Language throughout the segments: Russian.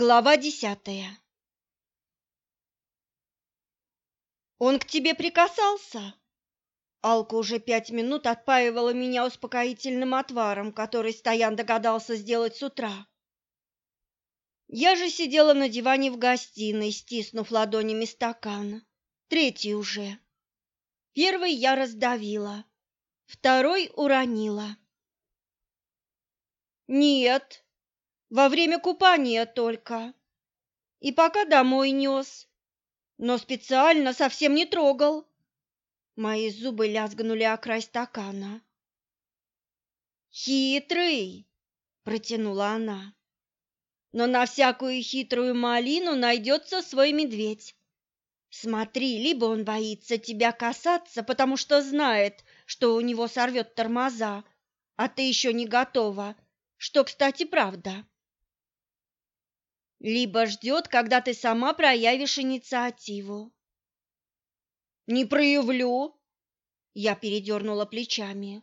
Глава десятая «Он к тебе прикасался?» Алка уже пять минут отпаивала меня успокоительным отваром, который Стоян догадался сделать с утра. Я же сидела на диване в гостиной, стиснув ладонями стакан. Третий уже. Первый я раздавила, второй уронила. «Нет, во время купания только. И пока домой нес, но специально совсем не трогал. Мои зубы лязгнули о край стакана. «Хитрый!» — протянула она. «Но на всякую хитрую малину найдется свой медведь. Смотри, либо он боится тебя касаться, потому что знает, что у него сорвет тормоза, а ты еще не готова, что, кстати, правда либо ждет, когда ты сама проявишь инициативу. Не проявлю, я передернула плечами.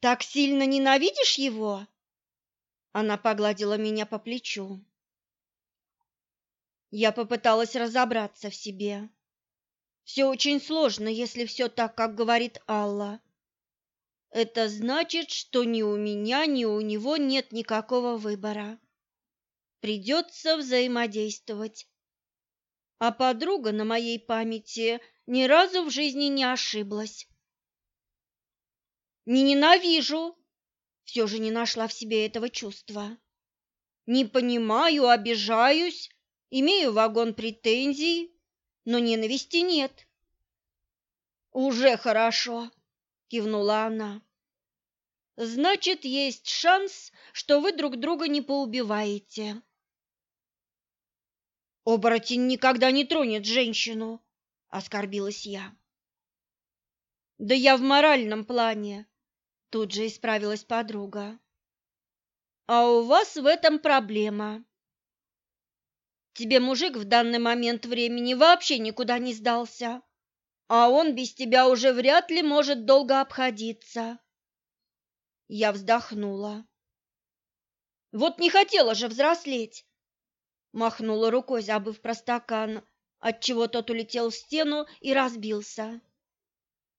Так сильно ненавидишь его? Она погладила меня по плечу. Я попыталась разобраться в себе. Все очень сложно, если все так, как говорит Алла. Это значит, что ни у меня, ни у него нет никакого выбора. Придется взаимодействовать. А подруга на моей памяти ни разу в жизни не ошиблась. Не ненавижу, все же не нашла в себе этого чувства. Не понимаю, обижаюсь, имею вагон претензий, но ненависти нет. Уже хорошо, кивнула она. Значит, есть шанс, что вы друг друга не поубиваете. Оборотень никогда не тронет женщину, оскорбилась я. Да я в моральном плане, тут же исправилась подруга. А у вас в этом проблема. Тебе мужик в данный момент времени вообще никуда не сдался, а он без тебя уже вряд ли может долго обходиться. Я вздохнула. Вот не хотела же взрослеть. Махнула рукой, забыв про стакан, отчего тот улетел в стену и разбился.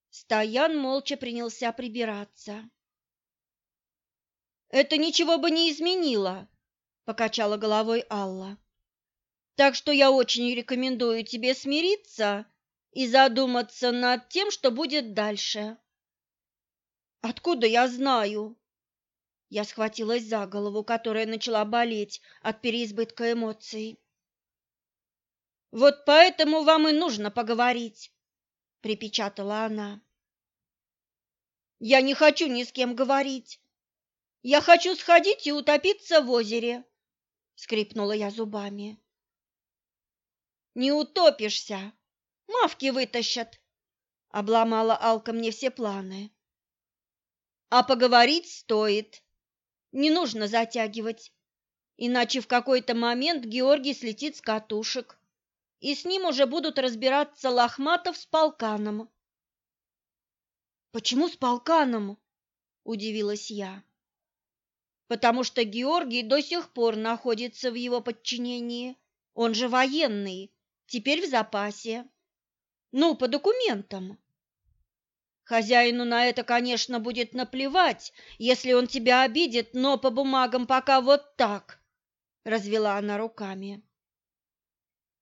Стоян молча принялся прибираться. «Это ничего бы не изменило», — покачала головой Алла. «Так что я очень рекомендую тебе смириться и задуматься над тем, что будет дальше». «Откуда я знаю?» Я схватилась за голову, которая начала болеть от переизбытка эмоций. Вот поэтому вам и нужно поговорить, припечатала она. Я не хочу ни с кем говорить. Я хочу сходить и утопиться в озере, скрипнула я зубами. Не утопишься. Мавки вытащат, обломала Алка мне все планы. А поговорить стоит. Не нужно затягивать, иначе в какой-то момент Георгий слетит с катушек, и с ним уже будут разбираться Лохматов с полканом. Почему с полканом? удивилась я. Потому что Георгий до сих пор находится в его подчинении. Он же военный, теперь в запасе. Ну, по документам. Хозяину на это, конечно, будет наплевать, если он тебя обидит, но по бумагам пока вот так, развела она руками.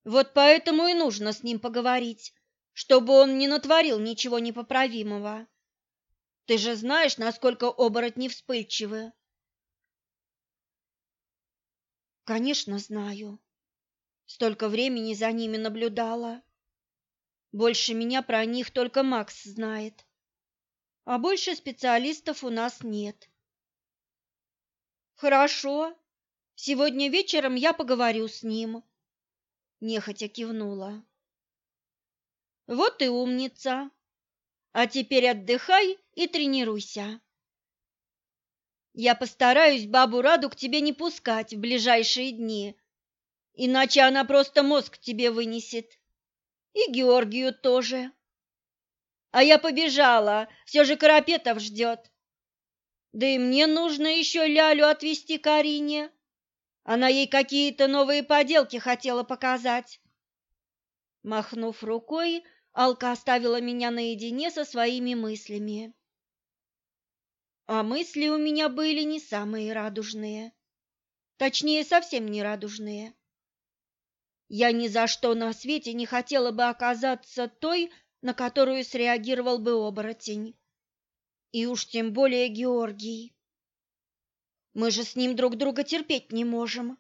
Вот поэтому и нужно с ним поговорить, чтобы он не натворил ничего непоправимого. Ты же знаешь, насколько оборотни вспыльчивы. Конечно, знаю. Столько времени за ними наблюдала. Больше меня про них только Макс знает а больше специалистов у нас нет. Хорошо. Сегодня вечером я поговорю с ним. Нехотя кивнула. Вот и умница. А теперь отдыхай и тренируйся. Я постараюсь бабу Раду к тебе не пускать в ближайшие дни, иначе она просто мозг тебе вынесет. И Георгию тоже. А я побежала, все же Карапетов ждет. Да и мне нужно еще Лялю отвезти Карине. Она ей какие-то новые поделки хотела показать. Махнув рукой, Алка оставила меня наедине со своими мыслями. А мысли у меня были не самые радужные. Точнее, совсем не радужные. Я ни за что на свете не хотела бы оказаться той, на которую среагировал бы оборотень. И уж тем более Георгий. Мы же с ним друг друга терпеть не можем.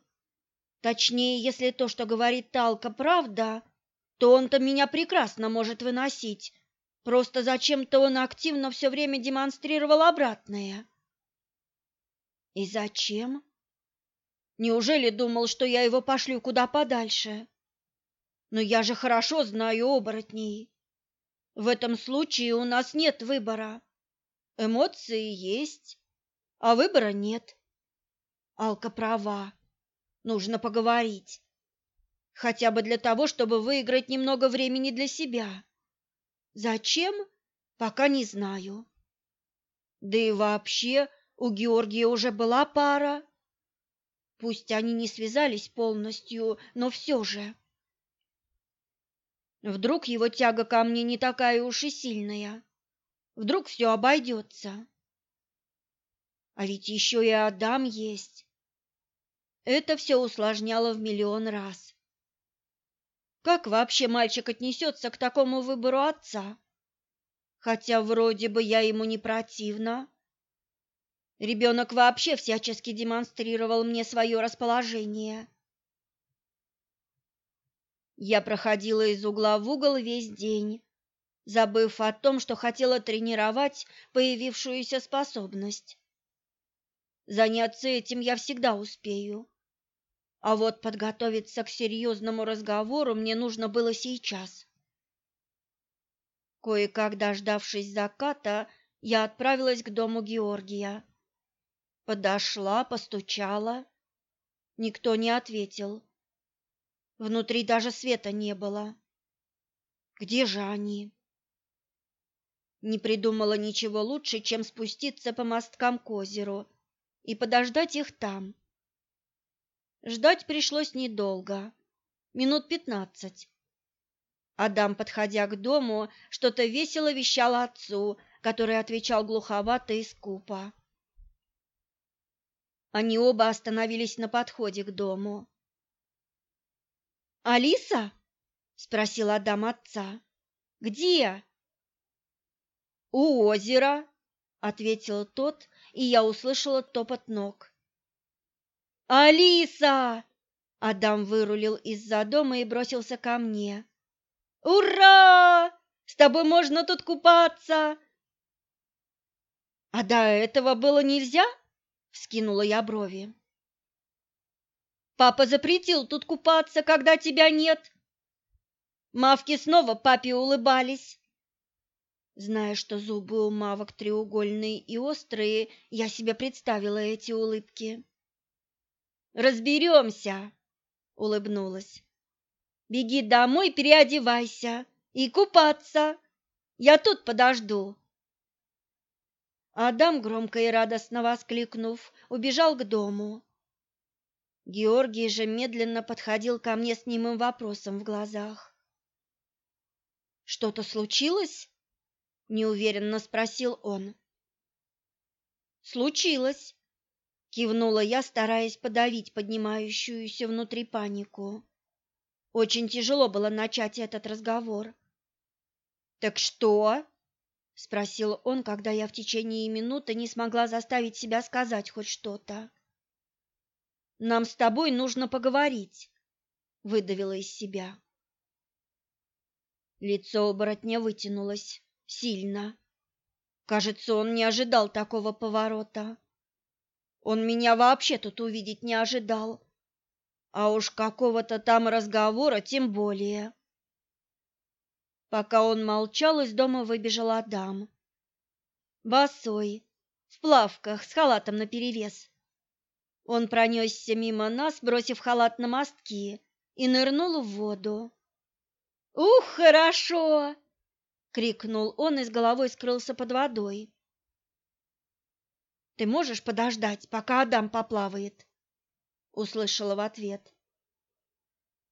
Точнее, если то, что говорит Талка, правда, то он-то меня прекрасно может выносить. Просто зачем-то он активно все время демонстрировал обратное. И зачем? Неужели думал, что я его пошлю куда подальше? Но я же хорошо знаю оборотней. В этом случае у нас нет выбора. Эмоции есть, а выбора нет. Алка права. Нужно поговорить. Хотя бы для того, чтобы выиграть немного времени для себя. Зачем? Пока не знаю. Да и вообще, у Георгия уже была пара. Пусть они не связались полностью, но все же. Вдруг его тяга ко мне не такая уж и сильная. Вдруг все обойдется. А ведь еще и Адам есть. Это все усложняло в миллион раз. Как вообще мальчик отнесется к такому выбору отца? Хотя вроде бы я ему не противна. Ребенок вообще всячески демонстрировал мне свое расположение. Я проходила из угла в угол весь день, забыв о том, что хотела тренировать появившуюся способность. Заняться этим я всегда успею. А вот подготовиться к серьезному разговору мне нужно было сейчас. Кое-как дождавшись заката, я отправилась к дому Георгия. Подошла, постучала. Никто не ответил. Внутри даже света не было. Где же они? Не придумала ничего лучше, чем спуститься по мосткам к озеру и подождать их там. Ждать пришлось недолго, минут пятнадцать. Адам, подходя к дому, что-то весело вещал отцу, который отвечал глуховато и скупо. Они оба остановились на подходе к дому. «Алиса?» — спросил Адам отца. «Где?» «У озера», — ответил тот, и я услышала топот ног. «Алиса!» — Адам вырулил из-за дома и бросился ко мне. «Ура! С тобой можно тут купаться!» «А до этого было нельзя?» Вскинула я брови. Папа запретил тут купаться, когда тебя нет. Мавки снова папе улыбались. Зная, что зубы у мавок треугольные и острые, я себе представила эти улыбки. «Разберемся!» — улыбнулась. «Беги домой, переодевайся и купаться. Я тут подожду». Адам, громко и радостно воскликнув, убежал к дому. Георгий же медленно подходил ко мне с немым вопросом в глазах. «Что-то случилось?» — неуверенно спросил он. «Случилось», — кивнула я, стараясь подавить поднимающуюся внутри панику. Очень тяжело было начать этот разговор. «Так что?» — спросил он, когда я в течение минуты не смогла заставить себя сказать хоть что-то. «Нам с тобой нужно поговорить», — выдавила из себя. Лицо оборотня вытянулось сильно. Кажется, он не ожидал такого поворота. Он меня вообще тут увидеть не ожидал. А уж какого-то там разговора тем более. Пока он молчал, из дома выбежал Адам. Босой, в плавках, с халатом наперевес. Он пронесся мимо нас, бросив халат на мостки, и нырнул в воду. «Ух, хорошо!» — крикнул он и с головой скрылся под водой. «Ты можешь подождать, пока Адам поплавает?» услышала в ответ.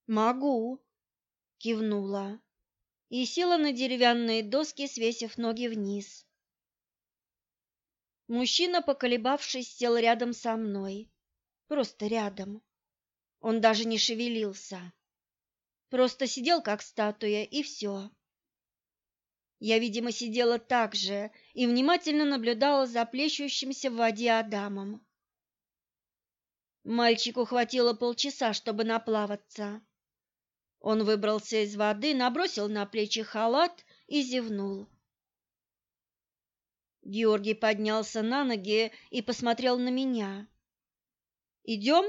Могу, кивнула и села на деревянные доски, свесив ноги вниз. Мужчина, поколебавшись, сел рядом со мной. Просто рядом. Он даже не шевелился. Просто сидел как статуя, и все. Я, видимо, сидела так же и внимательно наблюдала за плещущимся в воде Адамом. Мальчику хватило полчаса, чтобы наплаваться. Он выбрался из воды, набросил на плечи халат и зевнул. Георгий поднялся на ноги и посмотрел на меня. «Идем?»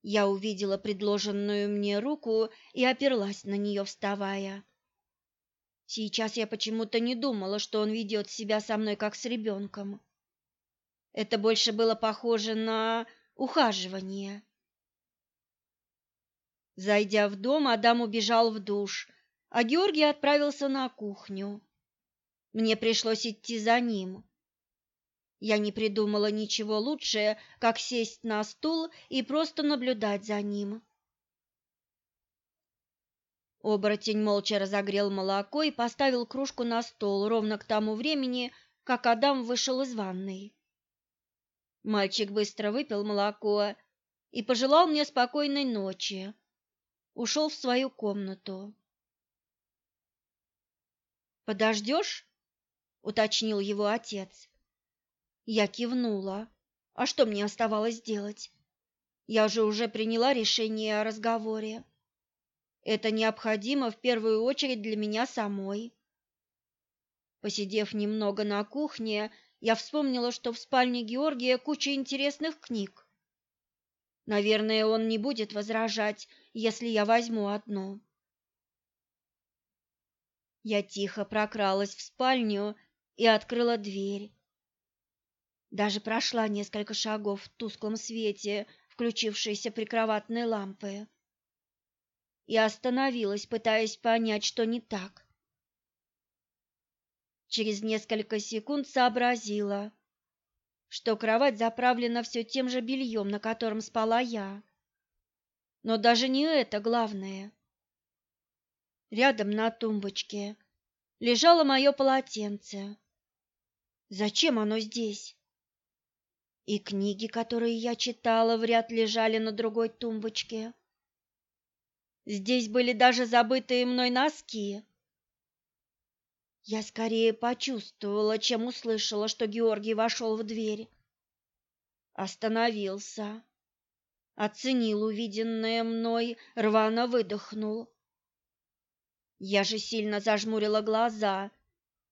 Я увидела предложенную мне руку и оперлась на нее, вставая. Сейчас я почему-то не думала, что он ведет себя со мной как с ребенком. Это больше было похоже на ухаживание. Зайдя в дом, Адам убежал в душ, а Георгий отправился на кухню. Мне пришлось идти за ним. Я не придумала ничего лучше, как сесть на стул и просто наблюдать за ним. Оборотень молча разогрел молоко и поставил кружку на стол ровно к тому времени, как Адам вышел из ванной. Мальчик быстро выпил молоко и пожелал мне спокойной ночи. Ушел в свою комнату. «Подождешь?» уточнил его отец. Я кивнула. А что мне оставалось делать? Я же уже приняла решение о разговоре. Это необходимо в первую очередь для меня самой. Посидев немного на кухне, я вспомнила, что в спальне Георгия куча интересных книг. Наверное, он не будет возражать, если я возьму одну. Я тихо прокралась в спальню и открыла дверь. Даже прошла несколько шагов в тусклом свете включившейся прикроватной лампы и остановилась, пытаясь понять, что не так. Через несколько секунд сообразила, что кровать заправлена все тем же бельем, на котором спала я. Но даже не это главное. Рядом на тумбочке лежало мое полотенце. Зачем оно здесь? И книги, которые я читала, вряд ли лежали на другой тумбочке. Здесь были даже забытые мной носки. Я скорее почувствовала, чем услышала, что Георгий вошел в дверь. Остановился, оценил увиденное мной, рвано выдохнул. Я же сильно зажмурила глаза,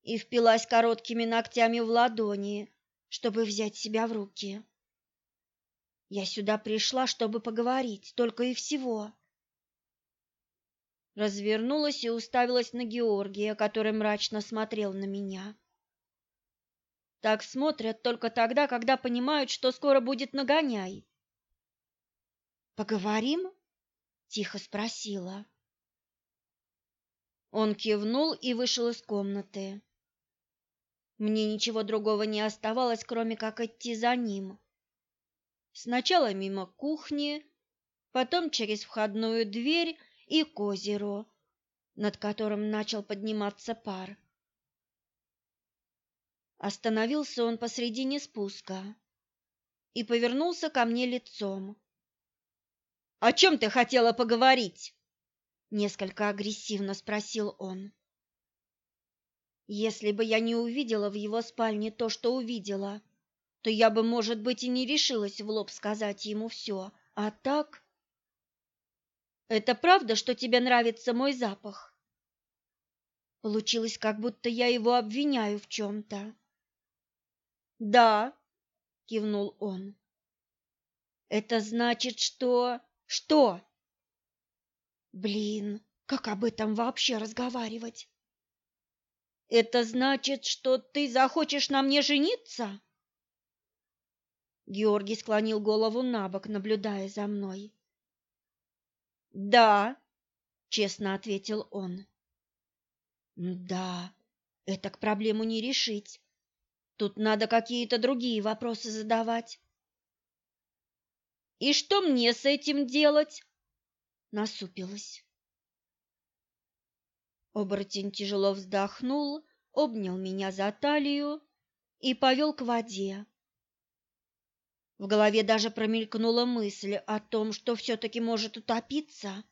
и впилась короткими ногтями в ладони, чтобы взять себя в руки. Я сюда пришла, чтобы поговорить, только и всего. Развернулась и уставилась на Георгия, который мрачно смотрел на меня. Так смотрят только тогда, когда понимают, что скоро будет нагоняй. Поговорим? тихо спросила. Он кивнул и вышел из комнаты. Мне ничего другого не оставалось, кроме как идти за ним. Сначала мимо кухни, потом через входную дверь и к озеру, над которым начал подниматься пар. Остановился он посредине спуска и повернулся ко мне лицом. «О чем ты хотела поговорить?» Несколько агрессивно спросил он. Если бы я не увидела в его спальне то, что увидела, то я бы, может быть, и не решилась в лоб сказать ему все. А так... Это правда, что тебе нравится мой запах? Получилось, как будто я его обвиняю в чем-то. Да, кивнул он. Это значит, что... Что? Блин, как об этом вообще разговаривать? Это значит, что ты захочешь на мне жениться? Георгий склонил голову на бок, наблюдая за мной. Да, честно ответил он. Да, это к проблему не решить. Тут надо какие-то другие вопросы задавать. И что мне с этим делать? Насупилась. Оборотень тяжело вздохнул, обнял меня за талию и повел к воде. В голове даже промелькнула мысль о том, что все-таки может утопиться.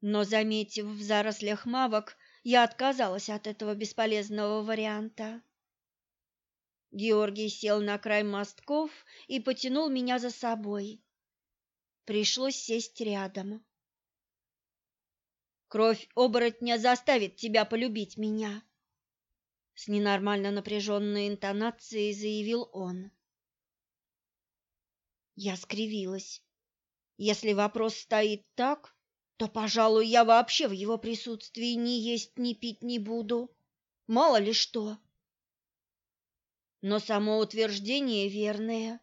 Но, заметив в зарослях мавок, я отказалась от этого бесполезного варианта. Георгий сел на край мостков и потянул меня за собой. Пришлось сесть рядом. Кровь оборотня заставит тебя полюбить меня, с ненормально напряженной интонацией заявил он. Я скривилась. Если вопрос стоит так, то, пожалуй, я вообще в его присутствии ни есть, ни пить не буду. Мало ли что. Но само утверждение верное.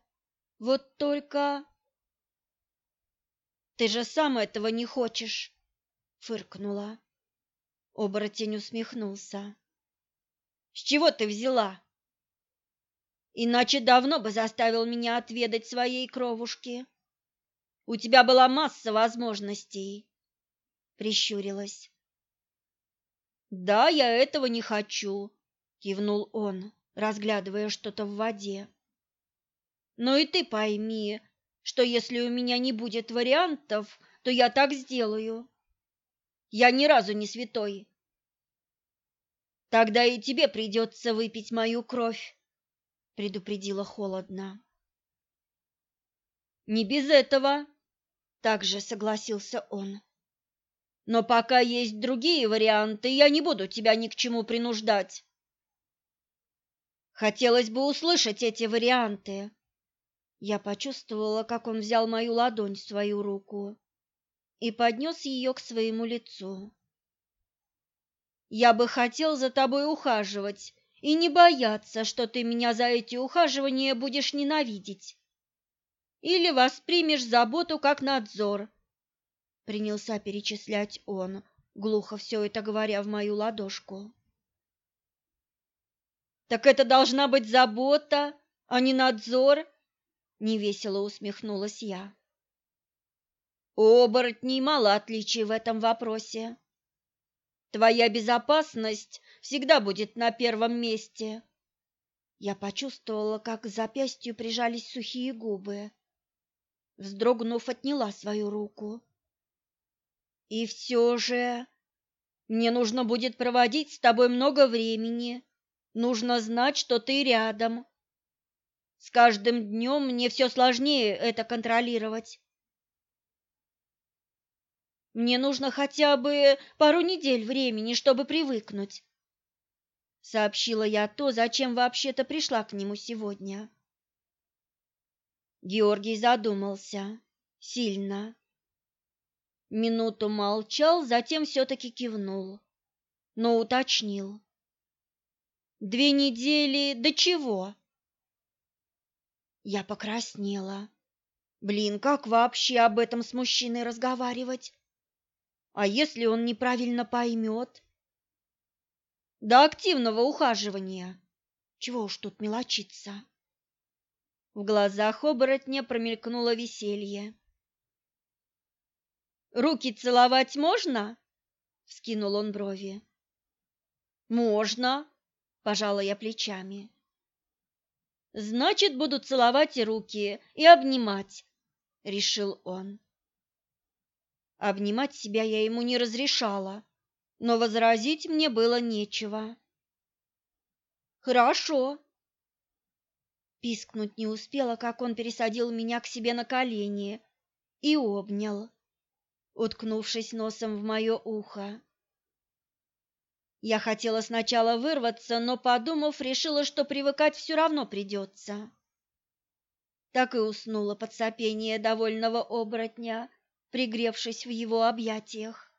Вот только... Ты же сам этого не хочешь, фыркнула. Оборотень усмехнулся. С чего ты взяла? Иначе давно бы заставил меня отведать своей кровушки. У тебя была масса возможностей. Прищурилась. Да, я этого не хочу, кивнул он, разглядывая что-то в воде. Но и ты пойми, что если у меня не будет вариантов, то я так сделаю. Я ни разу не святой. Тогда и тебе придется выпить мою кровь предупредила холодно. Не без этого, также согласился он. Но пока есть другие варианты, я не буду тебя ни к чему принуждать. Хотелось бы услышать эти варианты. Я почувствовала, как он взял мою ладонь в свою руку и поднес ее к своему лицу. Я бы хотел за тобой ухаживать и не бояться, что ты меня за эти ухаживания будешь ненавидеть. Или воспримешь заботу как надзор. Принялся перечислять он, глухо все это говоря в мою ладошку. Так это должна быть забота, а не надзор, невесело усмехнулась я. У оборотней мало отличий в этом вопросе. Твоя безопасность всегда будет на первом месте. Я почувствовала, как к запястью прижались сухие губы. Вздрогнув, отняла свою руку. И все же мне нужно будет проводить с тобой много времени. Нужно знать, что ты рядом. С каждым днем мне все сложнее это контролировать. Мне нужно хотя бы пару недель времени, чтобы привыкнуть. Сообщила я то, зачем вообще-то пришла к нему сегодня. Георгий задумался. Сильно. Минуту молчал, затем все-таки кивнул, но уточнил. «Две недели до чего?» Я покраснела. Блин, как вообще об этом с мужчиной разговаривать? А если он неправильно поймет? До активного ухаживания. Чего уж тут мелочиться. В глазах оборотня промелькнуло веселье. «Руки целовать можно?» — вскинул он брови. «Можно», — пожала я плечами. «Значит, буду целовать и руки, и обнимать», — решил он. Обнимать себя я ему не разрешала, но возразить мне было нечего. Хорошо. Пискнуть не успела, как он пересадил меня к себе на колени и обнял, уткнувшись носом в мое ухо. Я хотела сначала вырваться, но, подумав, решила, что привыкать все равно придется. Так и уснула под сопение довольного оборотня, пригревшись в его объятиях.